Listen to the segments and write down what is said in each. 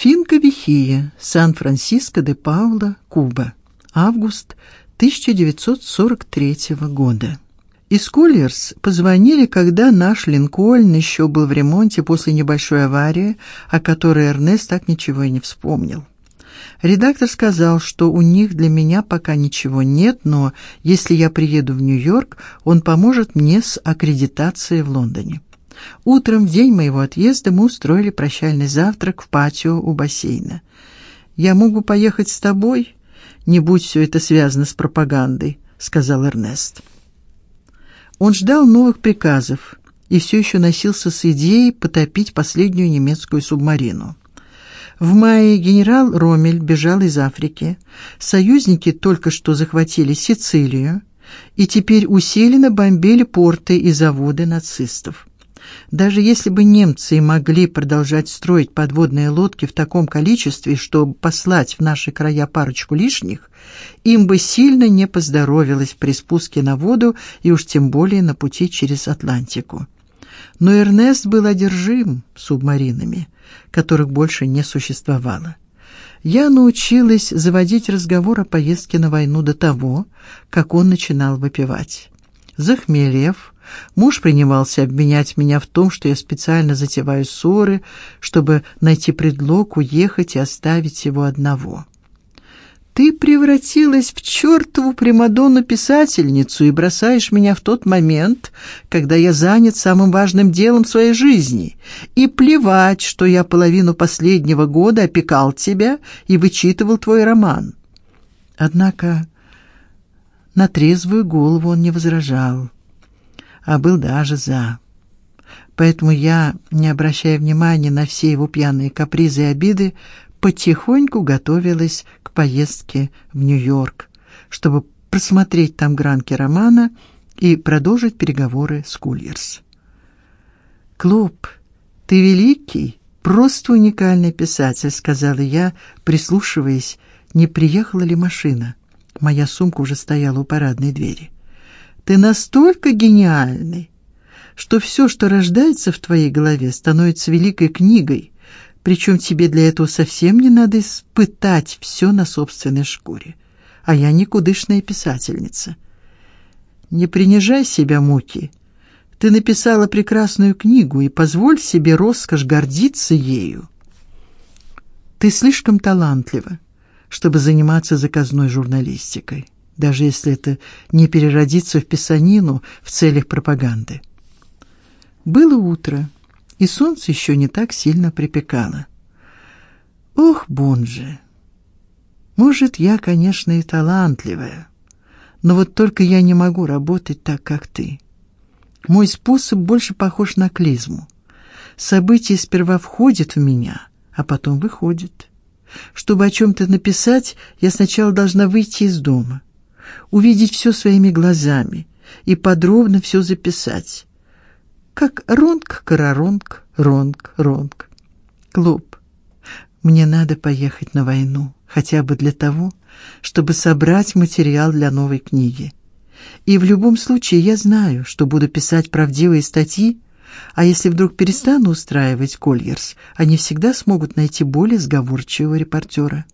Финка Вихия, Сан-Франциско де Паула, Куба. Август 1943 года. Из Коллерс позвонили, когда наш Линкольн еще был в ремонте после небольшой аварии, о которой Эрнест так ничего и не вспомнил. Редактор сказал, что у них для меня пока ничего нет, но если я приеду в Нью-Йорк, он поможет мне с аккредитацией в Лондоне. Утром в день моего отъезда мы устроили прощальный завтрак в патио у бассейна. Я могу поехать с тобой, не будь все это связано с пропагандой, сказал Эрнест. Он ждал новых приказов и все еще носился с идеей потопить последнюю немецкую субмарину. В мае генерал Ромель бежал из Африки. Союзники только что захватили Сицилию и теперь усиленно бомбили порты и заводы нацистов. Даже если бы немцы могли продолжать строить подводные лодки в таком количестве, чтобы послать в наши края парочку лишних, им бы сильно не поздоровилось при спуске на воду и уж тем более на пути через Атлантику. Но Эрнест был одержим субмаринами, которых больше не существовало. Я научилась заводить разговор о поездке на войну до того, как он начинал выпивать. Захмелев, Муж принимался обвинять меня в том, что я специально затеваю ссоры, чтобы найти предлог уехать и оставить его одного. Ты превратилась в чертову примадонну-писательницу и бросаешь меня в тот момент, когда я занят самым важным делом своей жизни. И плевать, что я половину последнего года опекал тебя и вычитывал твой роман. Однако на трезвую голову он не возражал а был даже за. Поэтому я, не обращая внимания на все его пьяные капризы и обиды, потихоньку готовилась к поездке в Нью-Йорк, чтобы просмотреть там гранки романа и продолжить переговоры с Кульерс. Клуб, ты великий, просто уникальный писатель, сказала я, прислушиваясь, не приехала ли машина. Моя сумка уже стояла у парадной двери. Ты настолько гениальный, что все, что рождается в твоей голове, становится великой книгой, причем тебе для этого совсем не надо испытать все на собственной шкуре. А я никудышная писательница. Не принижай себя, Муки. Ты написала прекрасную книгу и позволь себе роскошь гордиться ею. Ты слишком талантлива, чтобы заниматься заказной журналистикой даже если это не переродится в писанину в целях пропаганды. Было утро, и солнце еще не так сильно припекало. Ох, Бонже. Может, я, конечно, и талантливая, но вот только я не могу работать так, как ты. Мой способ больше похож на клизму. Событие сперва входит в меня, а потом выходит. Чтобы о чем то написать, я сначала должна выйти из дома увидеть все своими глазами и подробно все записать. Как ронг, караронг, ронг, ронг. Клуб. Мне надо поехать на войну, хотя бы для того, чтобы собрать материал для новой книги. И в любом случае я знаю, что буду писать правдивые статьи, а если вдруг перестану устраивать кольерс, они всегда смогут найти более сговорчивого репортера.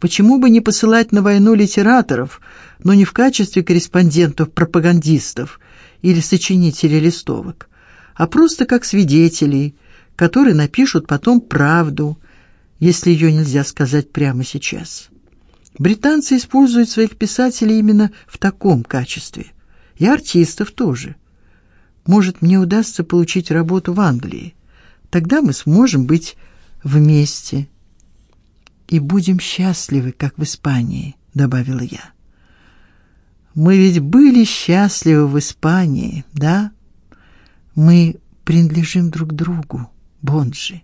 Почему бы не посылать на войну литераторов, но не в качестве корреспондентов-пропагандистов или сочинителей листовок, а просто как свидетелей, которые напишут потом правду, если ее нельзя сказать прямо сейчас. Британцы используют своих писателей именно в таком качестве. И артистов тоже. Может, мне удастся получить работу в Англии. Тогда мы сможем быть вместе и будем счастливы, как в Испании, добавила я. Мы ведь были счастливы в Испании, да? Мы принадлежим друг другу, Бонжи.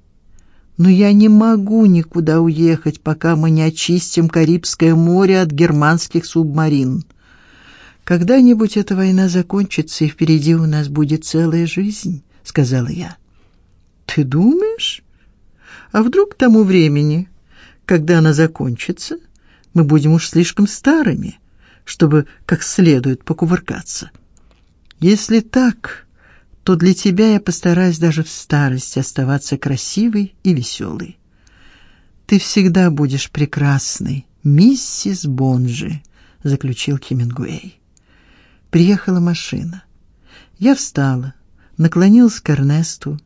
Но я не могу никуда уехать, пока мы не очистим Карибское море от германских субмарин. Когда-нибудь эта война закончится, и впереди у нас будет целая жизнь, сказала я. Ты думаешь? А вдруг к тому времени когда она закончится, мы будем уж слишком старыми, чтобы как следует покувыркаться. Если так, то для тебя я постараюсь даже в старости оставаться красивой и веселой. Ты всегда будешь прекрасной, миссис Бонжи, заключил Хемингуэй. Приехала машина. Я встала, наклонилась к Эрнесту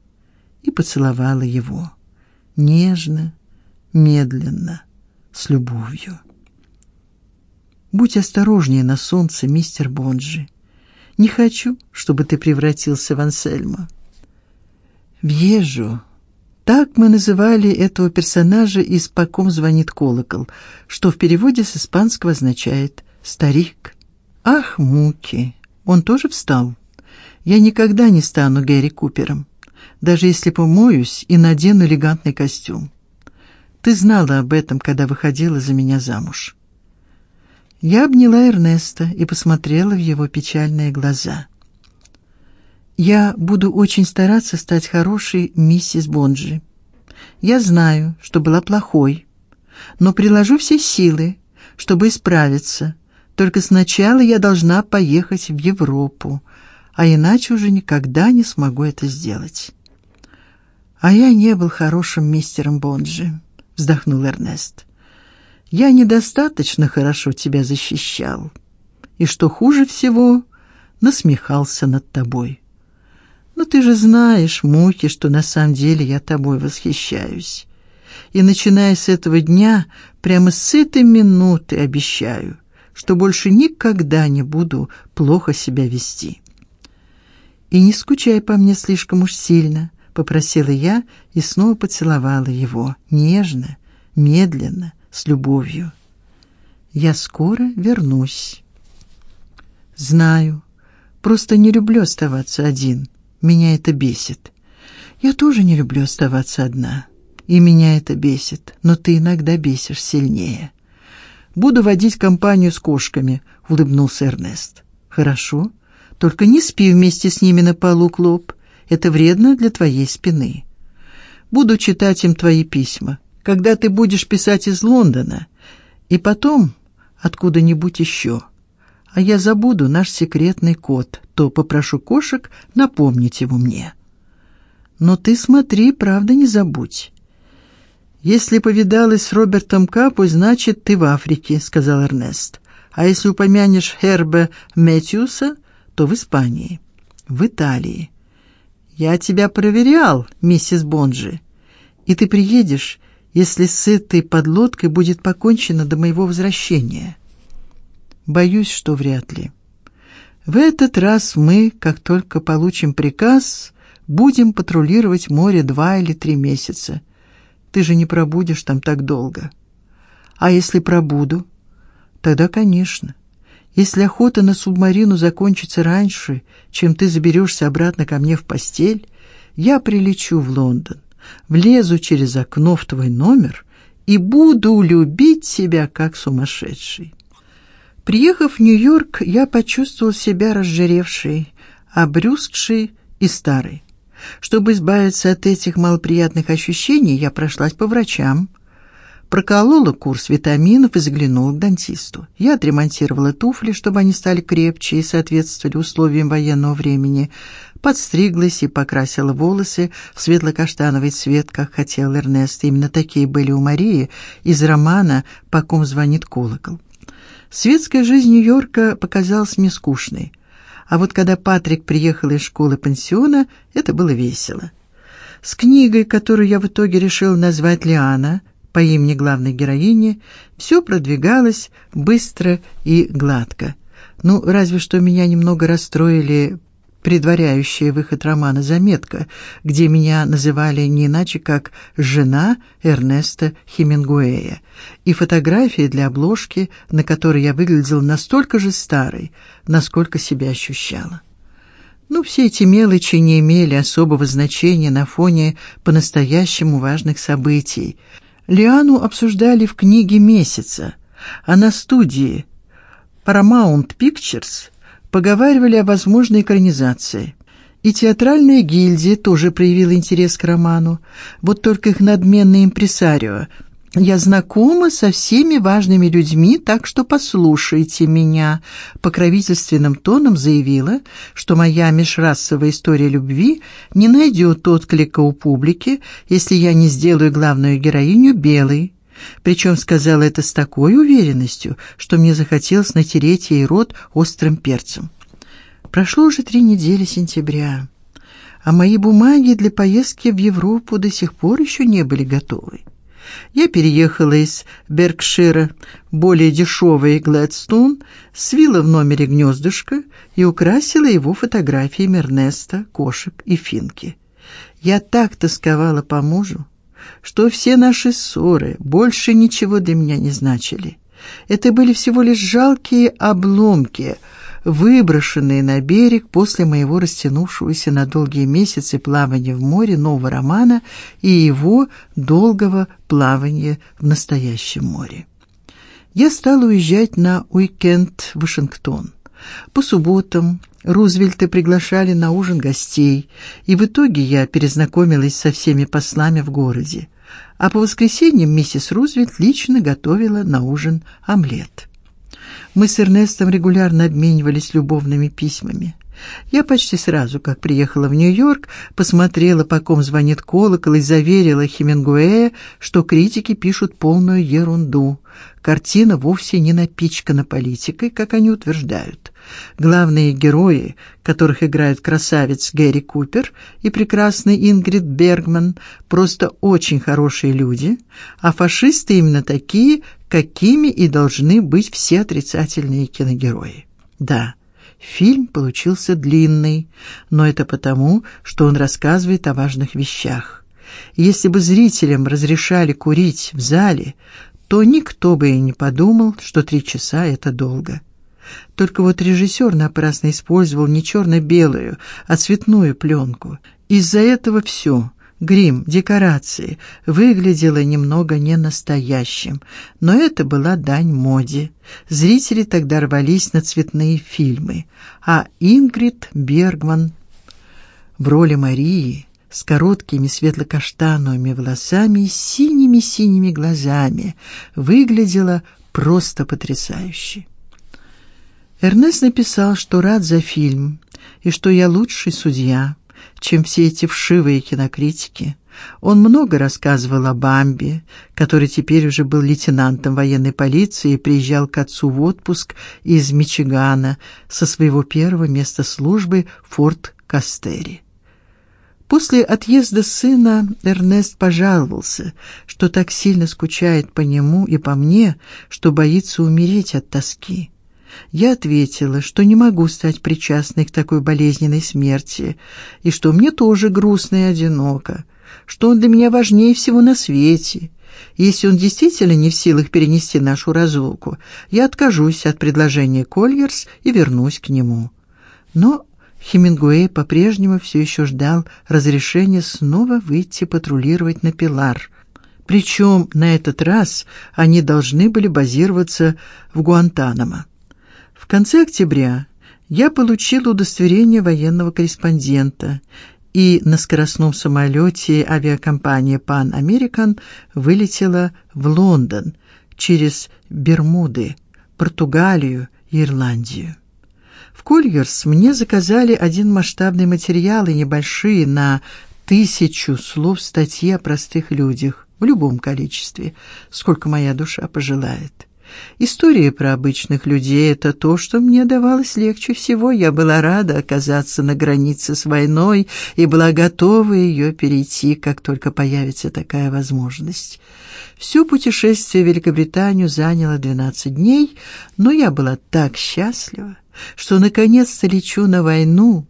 и поцеловала его нежно, медленно, с любовью. Будь осторожнее на солнце, мистер Бонжи. Не хочу, чтобы ты превратился в Ансельма. Вьежу. Так мы называли этого персонажа из «По ком звонит колокол», что в переводе с испанского означает «старик». Ах, муки! Он тоже встал. Я никогда не стану Гэри Купером, даже если помоюсь и надену элегантный костюм. Ты знала об этом, когда выходила за меня замуж. Я обняла Эрнеста и посмотрела в его печальные глаза. Я буду очень стараться стать хорошей миссис Бонджи. Я знаю, что была плохой, но приложу все силы, чтобы исправиться. Только сначала я должна поехать в Европу, а иначе уже никогда не смогу это сделать. А я не был хорошим мистером Бонджи, вздохнул Эрнест. Я недостаточно хорошо тебя защищал. И что хуже всего, насмехался над тобой. Но ты же знаешь, Муки, что на самом деле я тобой восхищаюсь. И начиная с этого дня, прямо с этой минуты обещаю, что больше никогда не буду плохо себя вести. И не скучай по мне слишком уж сильно, попросила я и снова поцеловала его, нежно, медленно, с любовью. Я скоро вернусь. Знаю. Просто не люблю оставаться один. Меня это бесит. Я тоже не люблю оставаться одна. И меня это бесит, но ты иногда бесишь сильнее. Буду водить компанию с кошками, улыбнулся Эрнест. Хорошо, только не спи вместе с ними на полу, Клоп. Это вредно для твоей спины. Буду читать им твои письма когда ты будешь писать из Лондона, и потом откуда-нибудь еще. А я забуду наш секретный код, то попрошу кошек напомнить его мне. Но ты смотри, правда, не забудь. Если повидалась с Робертом Капу, значит, ты в Африке, сказал Эрнест. А если упомянешь Херба Мэтьюса, то в Испании, в Италии. Я тебя проверял, миссис Бонжи. И ты приедешь если с этой подлодкой будет покончено до моего возвращения. Боюсь, что вряд ли. В этот раз мы, как только получим приказ, будем патрулировать море два или три месяца. Ты же не пробудешь там так долго. А если пробуду, тогда, конечно. Если охота на субмарину закончится раньше, чем ты заберешься обратно ко мне в постель, я прилечу в Лондон влезу через окно в твой номер и буду любить себя как сумасшедший. Приехав в Нью-Йорк, я почувствовал себя разжиревшей, обрюзгшей и старой. Чтобы избавиться от этих малоприятных ощущений, я прошлась по врачам, проколола курс витаминов и заглянула к дантисту. Я отремонтировала туфли, чтобы они стали крепче и соответствовали условиям военного времени, подстриглась и покрасила волосы в светло-каштановый цвет, как хотел Эрнест. Именно такие были у Марии из романа «По ком звонит колокол». Светская жизнь Нью-Йорка показалась мне скучной. А вот когда Патрик приехал из школы-пансиона, это было весело. С книгой, которую я в итоге решил назвать Лиана, по имени главной героини, все продвигалось быстро и гладко. Ну, разве что меня немного расстроили предваряющая выход романа заметка, где меня называли не иначе как жена Эрнеста Хемингуэя, и фотографии для обложки, на которой я выглядел настолько же старой, насколько себя ощущала. Ну, все эти мелочи не имели особого значения на фоне по-настоящему важных событий. Лиану обсуждали в книге месяца, а на студии Paramount Pictures поговаривали о возможной экранизации. И театральная гильдия тоже проявила интерес к роману. Вот только их надменный импресарио Я знакома со всеми важными людьми, так что послушайте меня, покровительственным тоном заявила, что моя межрасовая история любви не найдет отклика у публики, если я не сделаю главную героиню белой. Причем сказала это с такой уверенностью, что мне захотелось натереть ей рот острым перцем. Прошло уже три недели сентября, а мои бумаги для поездки в Европу до сих пор еще не были готовы. Я переехала из Беркшира, более дешевый Гладстон, свила в номере гнездышко и украсила его фотографиями Эрнеста, кошек и финки. Я так тосковала по мужу, что все наши ссоры больше ничего для меня не значили. Это были всего лишь жалкие обломки – выброшенные на берег после моего растянувшегося на долгие месяцы плавания в море нового романа и его долгого плавания в настоящем море. Я стала уезжать на уикенд в Вашингтон. По субботам Рузвельты приглашали на ужин гостей, и в итоге я перезнакомилась со всеми послами в городе. А по воскресеньям миссис Рузвельт лично готовила на ужин омлет. Мы с Эрнестом регулярно обменивались любовными письмами. Я почти сразу, как приехала в Нью-Йорк, посмотрела, по ком звонит колокол, и заверила Хемингуэя, что критики пишут полную ерунду. Картина вовсе не напичкана политикой, как они утверждают. Главные герои, которых играют красавец Гэри Купер и прекрасный Ингрид Бергман, просто очень хорошие люди, а фашисты именно такие, какими и должны быть все отрицательные киногерои. Да, фильм получился длинный, но это потому, что он рассказывает о важных вещах. Если бы зрителям разрешали курить в зале, то никто бы и не подумал, что три часа это долго. Только вот режиссер напрасно использовал не черно белую а цветную пленку. Из-за этого все грим, декорации выглядело немного не настоящим, но это была дань моде. Зрители тогда рвались на цветные фильмы, а Ингрид Бергман в роли Марии с короткими светло-каштановыми волосами и синими-синими глазами выглядела просто потрясающе. Эрнест написал, что рад за фильм и что я лучший судья чем все эти вшивые кинокритики. Он много рассказывал о Бамби, который теперь уже был лейтенантом военной полиции и приезжал к отцу в отпуск из Мичигана со своего первого места службы Форт Кастери. После отъезда сына Эрнест пожаловался, что так сильно скучает по нему и по мне, что боится умереть от тоски. Я ответила, что не могу стать причастной к такой болезненной смерти, и что мне тоже грустно и одиноко, что он для меня важнее всего на свете. Если он действительно не в силах перенести нашу разлуку, я откажусь от предложения Кольерс и вернусь к нему. Но Хемингуэй по-прежнему все еще ждал разрешения снова выйти патрулировать на Пилар. Причем на этот раз они должны были базироваться в Гуантанамо. Конце октября я получил удостоверение военного корреспондента и на скоростном самолете авиакомпании Pan American вылетела в Лондон через Бермуды, Португалию и Ирландию. В Кольерс мне заказали один масштабный материал и небольшие на тысячу слов статьи о простых людях в любом количестве, сколько моя душа пожелает. Истории про обычных людей это то, что мне давалось легче всего. Я была рада оказаться на границе с войной и была готова ее перейти, как только появится такая возможность. Все путешествие в Великобританию заняло 12 дней, но я была так счастлива, что наконец-то лечу на войну,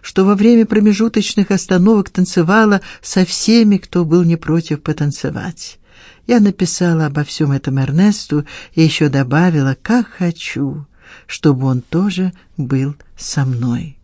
что во время промежуточных остановок танцевала со всеми, кто был не против потанцевать. Я написала обо всем этом Эрнесту и еще добавила, как хочу, чтобы он тоже был со мной.